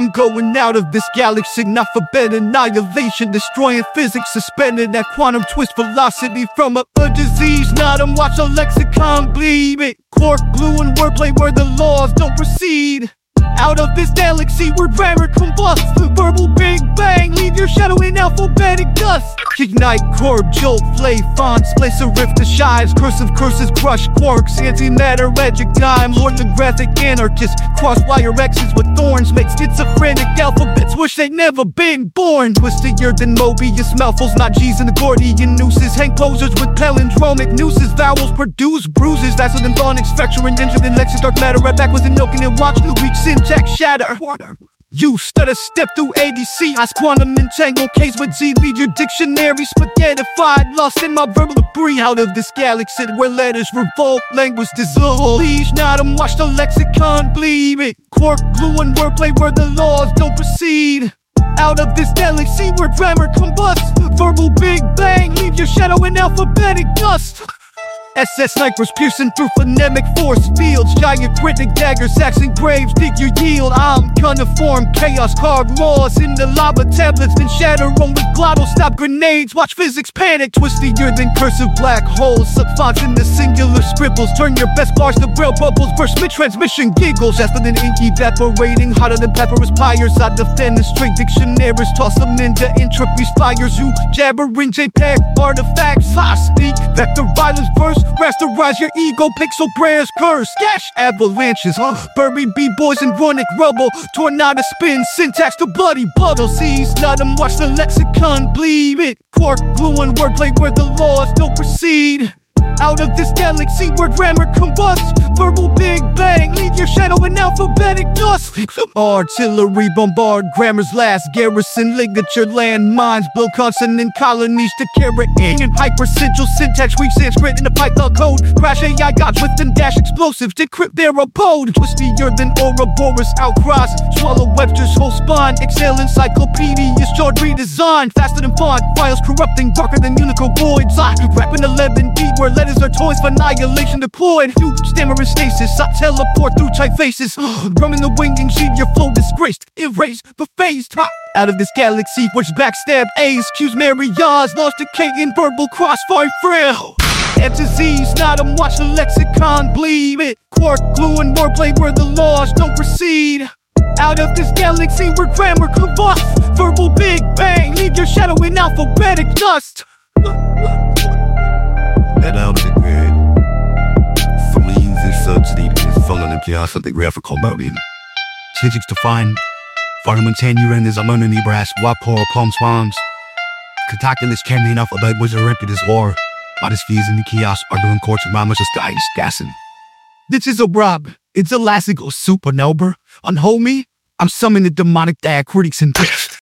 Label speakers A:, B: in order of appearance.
A: I'm going out of this galaxy, not for better annihilation, destroying physics, suspending that quantum twist velocity from a, a disease. Not I'm watch a lexicon bleed it. Quark, glue, and wordplay where the laws don't proceed. Out of this galaxy where grammar combusts The verbal big bang Leave your shadow in alphabetic dust. Ignite, corp, jolt, flay, font Splice a rift to shives Cursive curses crush quarks Antimatter, magic time. Lord the anarchist Crosswire X's with thorns. Make schizophrenic alphabets Wish they'd never been born. Twistier than Mobius Mouthfuls, not G's and the Gordian nooses. Hang posers with palindromic nooses. Vowels produce bruises. That's an phonics Fracture and injured in Lexus Dark matter Right back with an milking and watch the weak syntax shatter you stutter step through ADC. I quantum entangle case with Z. Lead your dictionary spaghettified. Lost in my verbal debris out of this galaxy where letters revolt, language dissolve. Please not and watch the lexicon bleed. It quark, glue, and wordplay where the laws don't proceed. Out of this galaxy where grammar combusts. Verbal big bang, leave your shadow in alphabetic dust. SS snipers piercing through phonemic force fields. Giant critic daggers, saxing graves, dig your yield. I'm gonna form chaos, carve laws in the lava tablets, then shatter with glottal stop grenades. Watch physics panic, twistier than cursive black holes. Subfonts in the singular scribbles. Turn your best bars to braille bubbles. Burst mid transmission giggles. Faster than ink evaporating, hotter than papyrus pyres. I defend the straight dictionaries, toss them into entropy spires. You jabbering JPEG artifacts. I speak vector violence verse. Rasterize your ego, pixel prayers, curse, gash avalanches, huh? Bury b-boys and runic rubble, tornado spin, syntax to bloody puddle. Seas, let them watch the lexicon bleed it. Quark, glue, and wordplay where the laws don't proceed. Out of this galaxy where grammar combusts Verbal big bang, leave your shadow in alphabetic dust. Artillery bombard, grammar's last garrison. Ligature land mines, build consonant colonies to carry in. Hypercentual syntax, weak Sanskrit in the Python code. Crash AI gods with them dash explosives, decrypt their abode. Twistier than Ouroboros outcross. Swallow Webster's whole spine. Excel encyclopedias, chart redesign Faster than font, files corrupting, darker than Unicode voids. I rapping 11 deep where letters are toys for annihilation deployed. You stammer in stasis, I teleport through tight faces. Drumming the wing and sheet, your flow disgraced. Erase the face. Out of this galaxy, which backstab A's, Q's Marias, lost decay in verbal crossfire frail. To Z's, not them watch the lexicon bleed it. Quark, glue, and wordplay where the laws don't proceed. Out of this galaxy where grammar combusts, verbal big bang, leave your shadow in alphabetic dust.
B: Something rare for Colombian. Physics to find. Fundamental urines ammonia brass wapor palm swans. Contactless candy enough about was a this war. Modest fees in the kiosk are doing courts of mamas just guys gassing.
A: This is a Rob. It's a lassical supernova. On homie, I'm summoning the demonic diacritics and